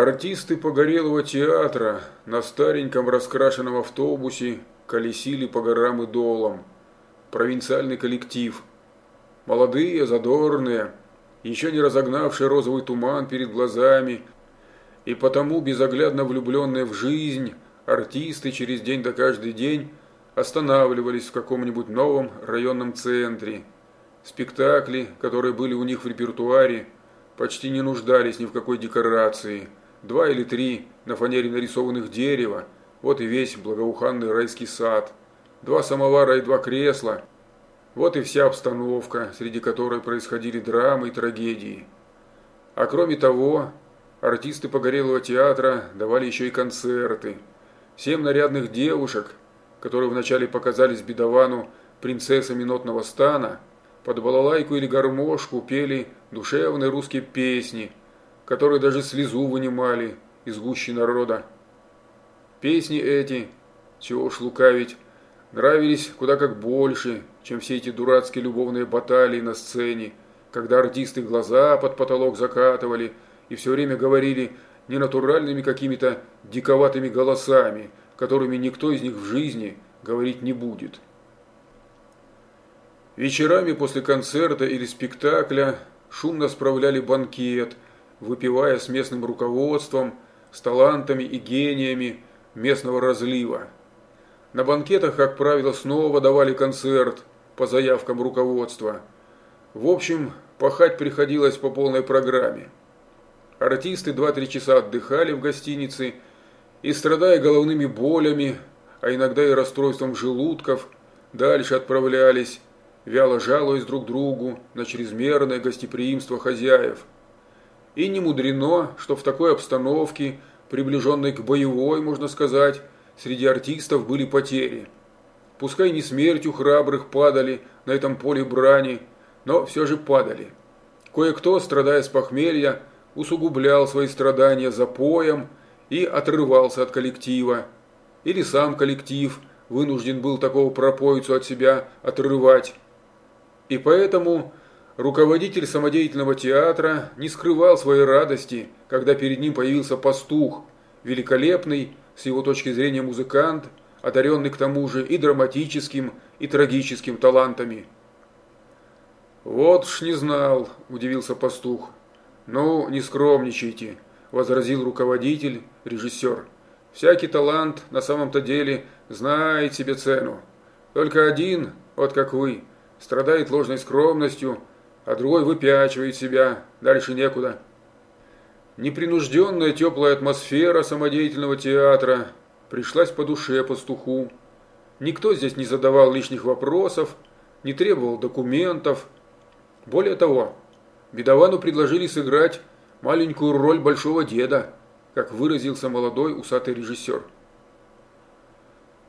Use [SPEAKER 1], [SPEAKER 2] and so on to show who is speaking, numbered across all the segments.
[SPEAKER 1] Артисты Погорелого театра на стареньком раскрашенном автобусе колесили по горам и долам. Провинциальный коллектив. Молодые, задорные, еще не разогнавшие розовый туман перед глазами, и потому безоглядно влюбленные в жизнь, артисты через день до каждый день останавливались в каком-нибудь новом районном центре. Спектакли, которые были у них в репертуаре, почти не нуждались ни в какой декорации. Два или три на фанере нарисованных дерева, вот и весь благоуханный райский сад. Два самовара и два кресла, вот и вся обстановка, среди которой происходили драмы и трагедии. А кроме того, артисты Погорелого театра давали еще и концерты. Семь нарядных девушек, которые вначале показались бедовану принцессами нотного стана, под балалайку или гармошку пели душевные русские песни, которые даже слезу вынимали из гущи народа. Песни эти, чего уж лукавить, нравились куда как больше, чем все эти дурацкие любовные баталии на сцене, когда артисты глаза под потолок закатывали и все время говорили ненатуральными какими-то диковатыми голосами, которыми никто из них в жизни говорить не будет. Вечерами после концерта или спектакля шумно справляли банкет, выпивая с местным руководством, с талантами и гениями местного разлива. На банкетах, как правило, снова давали концерт по заявкам руководства. В общем, пахать приходилось по полной программе. Артисты 2-3 часа отдыхали в гостинице и, страдая головными болями, а иногда и расстройством желудков, дальше отправлялись, вяло жалуясь друг другу на чрезмерное гостеприимство хозяев. И не мудрено, что в такой обстановке, приближенной к боевой, можно сказать, среди артистов были потери. Пускай не смертью храбрых падали на этом поле брани, но все же падали. Кое-кто, страдая с похмелья, усугублял свои страдания запоем и отрывался от коллектива. Или сам коллектив вынужден был такого пропоицу от себя отрывать. И поэтому руководитель самодеятельного театра не скрывал своей радости, когда перед ним появился пастух, великолепный, с его точки зрения музыкант, одаренный к тому же и драматическим, и трагическим талантами. «Вот ж не знал», – удивился пастух. «Ну, не скромничайте», – возразил руководитель, режиссер. «Всякий талант на самом-то деле знает себе цену. Только один, вот как вы, страдает ложной скромностью, а другой выпячивает себя, дальше некуда». Непринужденная теплая атмосфера самодеятельного театра пришлась по душе пастуху. Никто здесь не задавал лишних вопросов, не требовал документов. Более того, Бедовану предложили сыграть маленькую роль большого деда, как выразился молодой усатый режиссер.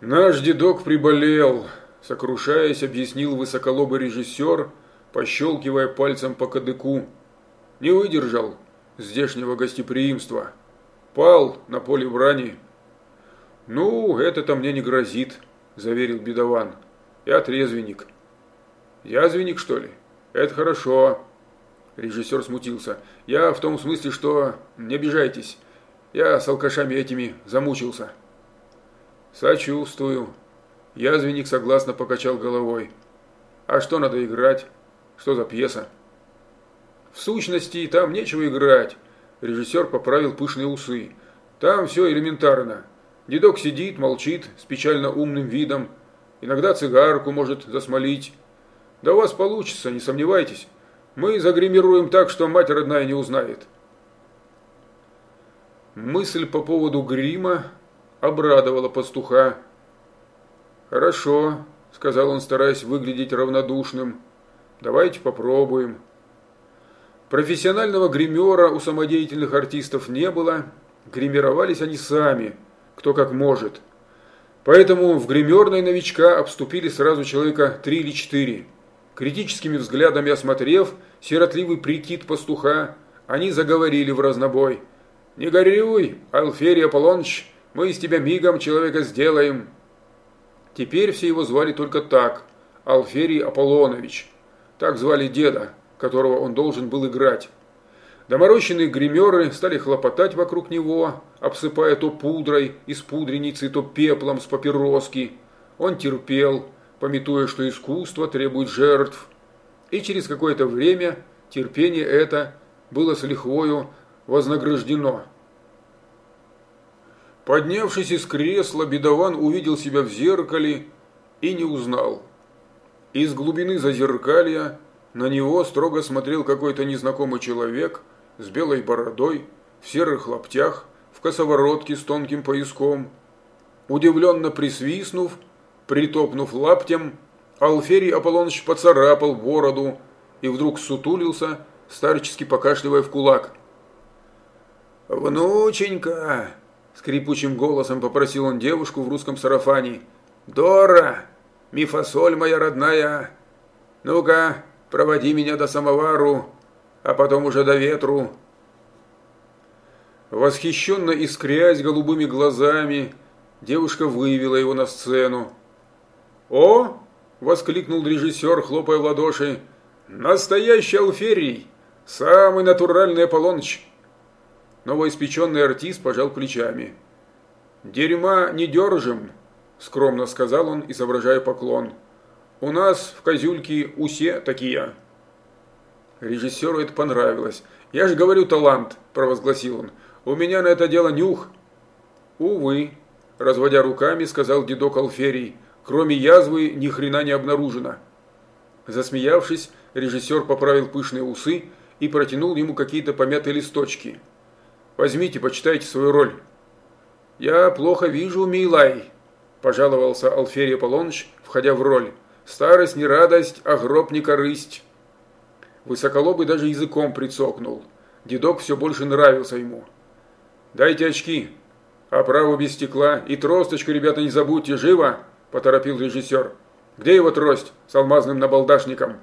[SPEAKER 1] «Наш дедок приболел», – сокрушаясь, объяснил высоколобый режиссер, пощелкивая пальцем по кадыку. «Не выдержал, здешнего гостеприимства. Пал на поле брани. «Ну, это-то мне не грозит», – заверил бедован. «Я трезвенник». «Язвенник, что ли? Это хорошо». Режиссер смутился. «Я в том смысле, что... Не обижайтесь. Я с алкашами этими замучился». «Сочувствую». Язвенник согласно покачал головой. «А что надо играть? Что за пьеса?» В сущности, там нечего играть. Режиссер поправил пышные усы. Там все элементарно. Дедок сидит, молчит, с печально умным видом. Иногда цигарку может засмолить. Да у вас получится, не сомневайтесь. Мы загримируем так, что мать родная не узнает. Мысль по поводу грима обрадовала пастуха. «Хорошо», – сказал он, стараясь выглядеть равнодушным. «Давайте попробуем». Профессионального гримера у самодеятельных артистов не было, гримировались они сами, кто как может. Поэтому в гримерной новичка обступили сразу человека три или четыре. Критическими взглядами осмотрев сиротливый прикид пастуха, они заговорили в разнобой. «Не горюй, Алферий Аполлоныч, мы из тебя мигом человека сделаем». Теперь все его звали только так, Алферий Аполлонович. Так звали деда, которого он должен был играть. Доморощенные гримеры стали хлопотать вокруг него, обсыпая то пудрой из пудреницы, то пеплом с папироски. Он терпел, пометуя, что искусство требует жертв. И через какое-то время терпение это было с лихвою вознаграждено. Поднявшись из кресла, бедован увидел себя в зеркале и не узнал. Из глубины зазеркалья на него строго смотрел какой-то незнакомый человек с белой бородой, в серых лаптях, в косоворотке с тонким пояском. Удивленно присвистнув, притопнув лаптем, Алферий Аполлоныч поцарапал бороду и вдруг сутулился, старчески покашливая в кулак. «Внученька!» – скрипучим голосом попросил он девушку в русском сарафане. «Дора! Мифасоль моя родная! Ну-ка, проводи меня до самовару, а потом уже до ветру!» Восхищенно искрясь голубыми глазами, девушка вывела его на сцену. «О!» – воскликнул режиссер, хлопая в ладоши. «Настоящий Алферий! Самый натуральный Аполлоныч!» Новоиспеченный артист пожал плечами. «Дерьма не держим», – скромно сказал он, изображая поклон. «У нас в Козюльке усе такие». Режиссеру это понравилось. «Я же говорю, талант», – провозгласил он. «У меня на это дело нюх». «Увы», – разводя руками, сказал дедок Алферий. «Кроме язвы ни хрена не обнаружено». Засмеявшись, режиссер поправил пышные усы и протянул ему какие-то помятые листочки – Возьмите, почитайте свою роль». «Я плохо вижу, милай», – пожаловался Алферий Аполлоныч, входя в роль. «Старость не радость, а гроб не корысть». Высоколобый даже языком прицокнул. Дедок все больше нравился ему. «Дайте очки, оправу без стекла и тросточку, ребята, не забудьте, живо!» – поторопил режиссер. «Где его трость с алмазным набалдашником?»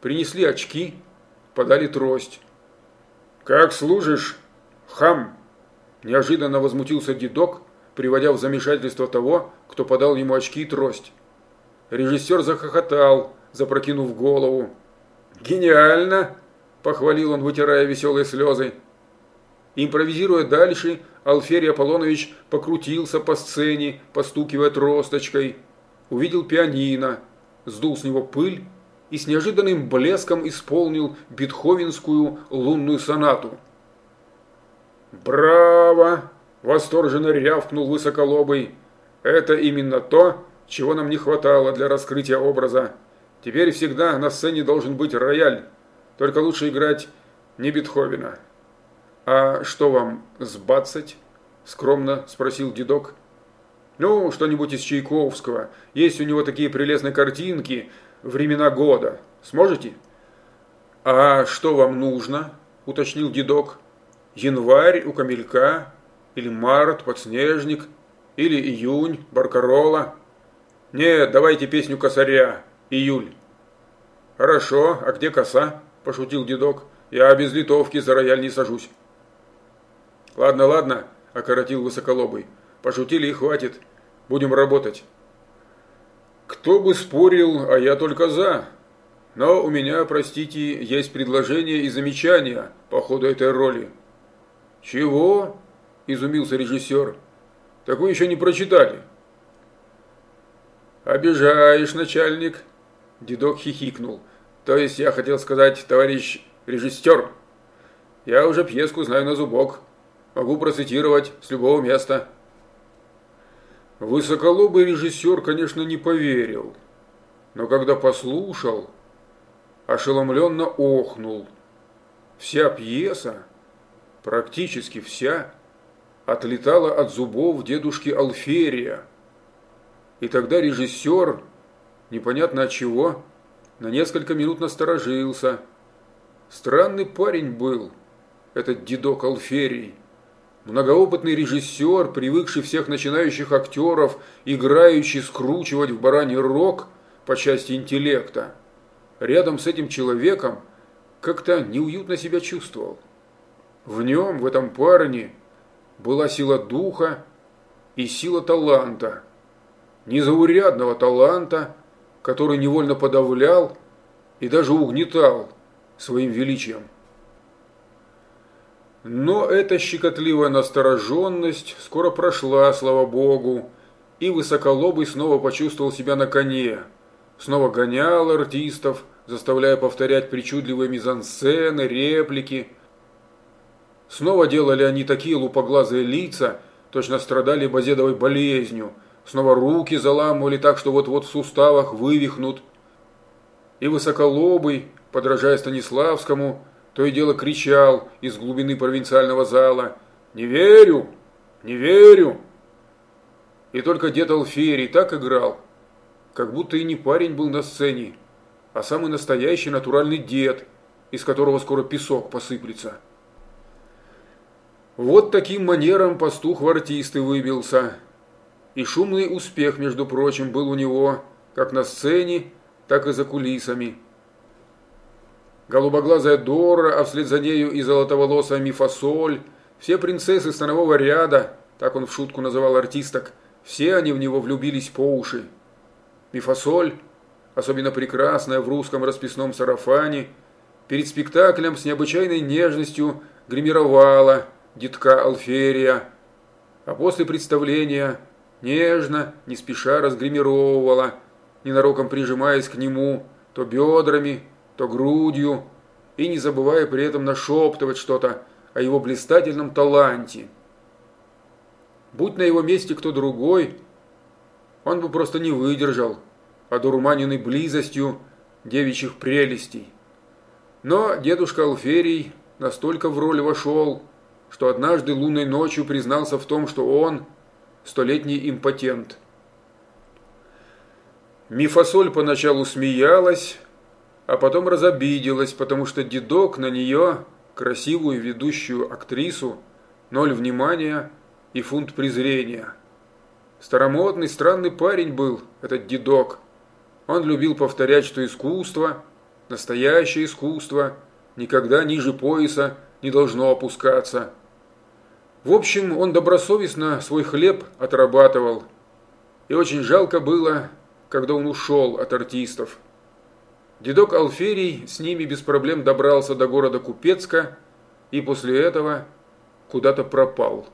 [SPEAKER 1] Принесли очки, подали трость. «Как служишь, хам!» Неожиданно возмутился дедок, приводя в замешательство того, кто подал ему очки и трость. Режиссер захохотал, запрокинув голову. «Гениально!» – похвалил он, вытирая веселые слезы. Импровизируя дальше, Алферий Аполлонович покрутился по сцене, постукивая тросточкой. Увидел пианино, сдул с него пыль и с неожиданным блеском исполнил бетховенскую лунную сонату. «Браво!» – восторженно рявкнул высоколобый. «Это именно то, чего нам не хватало для раскрытия образа. Теперь всегда на сцене должен быть рояль, только лучше играть не Бетховена». «А что вам, сбацать?» – скромно спросил дедок. «Ну, что-нибудь из Чайковского. Есть у него такие прелестные картинки – времена года. Сможете? А что вам нужно? Уточнил дедок. Январь у камелька? Или март, подснежник? Или июнь, баркарола? Нет, давайте песню косаря, июль. Хорошо, а где коса? Пошутил дедок. Я без литовки за рояль не сажусь. Ладно, ладно, окоротил высоколобый. Пошутили и хватит. Будем работать. Кто бы спорил, а я только за. Но у меня, простите, есть предложение и замечания по ходу этой роли. Чего? Изумился режиссер. Так вы еще не прочитали. Обижаешь, начальник. Дедок хихикнул. То есть я хотел сказать, товарищ режиссер. Я уже пьеску знаю на зубок. Могу процитировать с любого места. Высоколобый режиссер, конечно, не поверил, но когда послушал, ошеломленно охнул. Вся пьеса, практически вся, отлетала от зубов дедушки Алферия. И тогда режиссер, непонятно от чего, на несколько минут насторожился. Странный парень был, этот дедок Алферий. Многоопытный режиссер, привыкший всех начинающих актеров, играющий скручивать в бараний рог по части интеллекта, рядом с этим человеком как-то неуютно себя чувствовал. В нем, в этом парне, была сила духа и сила таланта, незаурядного таланта, который невольно подавлял и даже угнетал своим величием. Но эта щекотливая настороженность скоро прошла, слава богу, и Высоколобый снова почувствовал себя на коне. Снова гонял артистов, заставляя повторять причудливые мизансцены, реплики. Снова делали они такие лупоглазые лица, точно страдали базедовой болезнью. Снова руки заламывали так, что вот-вот в суставах вывихнут. И Высоколобый, подражая Станиславскому, то и дело кричал из глубины провинциального зала «Не верю! Не верю!» И только дед Алферий так играл, как будто и не парень был на сцене, а самый настоящий натуральный дед, из которого скоро песок посыплется. Вот таким манером пастух в артисты выбился. И шумный успех, между прочим, был у него как на сцене, так и за кулисами. Голубоглазая Дора, а вслед за нею и золотоволосая Мифасоль, все принцессы станового ряда, так он в шутку называл артисток, все они в него влюбились по уши. Мифасоль, особенно прекрасная в русском расписном сарафане, перед спектаклем с необычайной нежностью гримировала детка Алферия, а после представления нежно, не спеша разгримировывала, ненароком прижимаясь к нему то бедрами, то грудью, и не забывая при этом нашептывать что-то о его блистательном таланте. Будь на его месте кто другой, он бы просто не выдержал, одурманенный близостью девичьих прелестей. Но дедушка Алферий настолько в роль вошел, что однажды лунной ночью признался в том, что он столетний импотент. Мифасоль поначалу смеялась, а потом разобиделась, потому что дедок на нее, красивую ведущую актрису, ноль внимания и фунт презрения. Старомодный, странный парень был этот дедок. Он любил повторять, что искусство, настоящее искусство, никогда ниже пояса не должно опускаться. В общем, он добросовестно свой хлеб отрабатывал. И очень жалко было, когда он ушел от артистов. Дедок Алферий с ними без проблем добрался до города Купецка и после этого куда-то пропал.